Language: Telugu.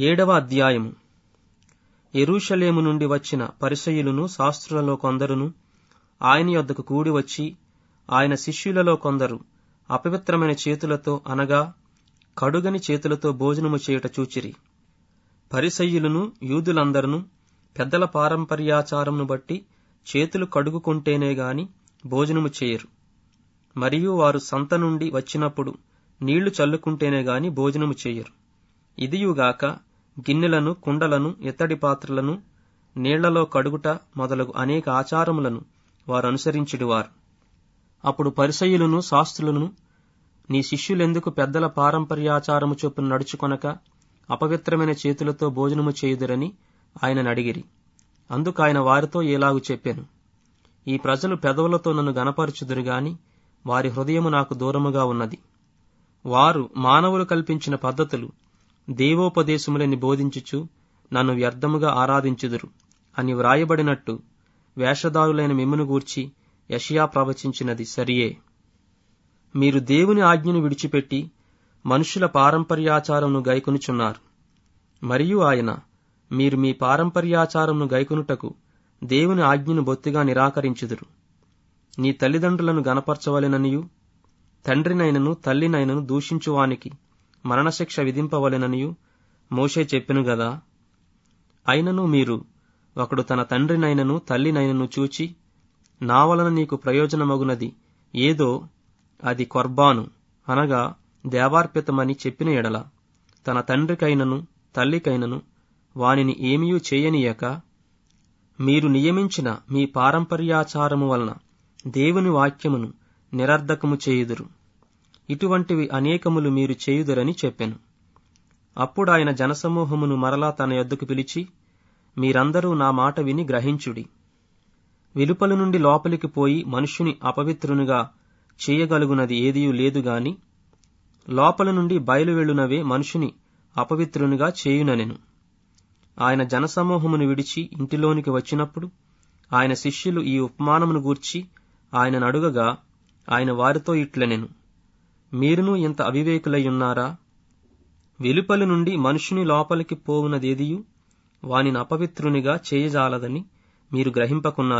ఏడవ అధ్యాయము. ఎరూషలేము నుండి వచ్చిన పరిసయులను శాస్త్రులలో కొందరును ఆయన యొద్దకు కూడి వచ్చి ఆయన శిష్యులలో కొందరు అపవిత్రమైన చేతులతో అనగా కడుగని చేతులతో భోజనము చేయుట చూచిరి. పరిసయ్యులను యూదులందరూ పెద్దల పారంపర్యాచారమును బట్టి చేతులు కడుగుకుంటేనే గాని భోజనము చేయరు. మరియు వారు సంత నుండి వచ్చినప్పుడు నీళ్ళు చల్లుకుంటేనే గాని భోజనము చేయరు. ఇదియుగాక గిన్నెలను కుండలను ఎత్తడి పాత్రలను నీళ్ళలో కడుగుట మొదలగు అనేక ఆచారములను వారు అనుసరించుడివారు అప్పుడు పరిసయులను శాస్త్రులను నీ శిష్యులెందుకు పెద్దల పారంపర్యాచారము చొప్పున నడుచుకొనక అపవిత్రమైన చేతులతో భోజనము చేయుదురని ఆయనను అడిగిరి అందుకు ఆయన వారితో ఏలాగు చెప్పాను. ఈ ప్రజలు పెదవులతో నన్ను గనపరచుదురు గాని వారి హృదయము నాకు దూరముగా ఉన్నది. వారు మానవులు కల్పించిన పద్ధతులు దేవోపదేశములని బోధించుచు నన్ను వ్యర్థముగా ఆరాధించుదురు అని వ్రాయబడినట్టు వేషధారులైన మిమ్మును గూర్చి యషియా ప్రవచించినది సరియే. మీరు దేవుని ఆజ్ఞను విడిచిపెట్టి మనుషుల పారంపర్యాచారమును గైకొనుచున్నారు. మరియు ఆయన మీరు మీ పారంపర్యాచారమును గైకొనుటకు దేవుని ఆజ్ఞను బొత్తిగా నిరాకరించుదురు. నీ తల్లిదండ్రులను గనపరచవలెననియు తండ్రినైనను తల్లినైనను దూషించువానికి మరణశిక్ష విధింపవలెననియు మోషే చెప్పెను గదా. అయినను మీరు ఒకడు తన తండ్రినైనను తల్లినైనను చూచి నా వలన నీకు ప్రయోజనమగునది. ఏదో అది కొర్బాను అనగా దేవార్పితమని చెప్పిన ఎడల. తన తండ్రికైనను తల్లికైనను వానిని ఏమీయూ చేయనీయక మీరు నియమించిన మీ పారంపర్యాచారము వలన దేవుని వాక్యమును నిరర్ధకము చేయుదురు. ఇటువంటివి అనేకములు మీరు చేయుదరని చెప్పెను. అప్పుడు ఆయన జనసమూహమును మరలా తన యొద్దకు పిలిచి మీరందరూ నా మాట విని గ్రహించుడి. వెలుపల నుండి లోపలికి పోయి మనుష్యుని అపవిత్రునిగా చేయగలుగునది ఏదియూ లేదుగాని లోపల నుండి బయలువెళ్ళునవే మనుషుని అపవిత్రునిగా చేయుననెను. ఆయన జనసమూహమును విడిచి ఇంటిలోనికి వచ్చినప్పుడు ఆయన శిష్యులు ఈ ఉపమానమును గూర్చి ఆయనను అడుగగా ఆయన వారితో ఇట్లనెను. మీరును ఇంత అవివేకులయ్యున్నారా వెలుపలి నుండి మనుషుని లోపలికి పోవునదేదియు? వానిని అపవిత్రునిగా చేయజాలదని మీరు గ్రహింపకున్నారా?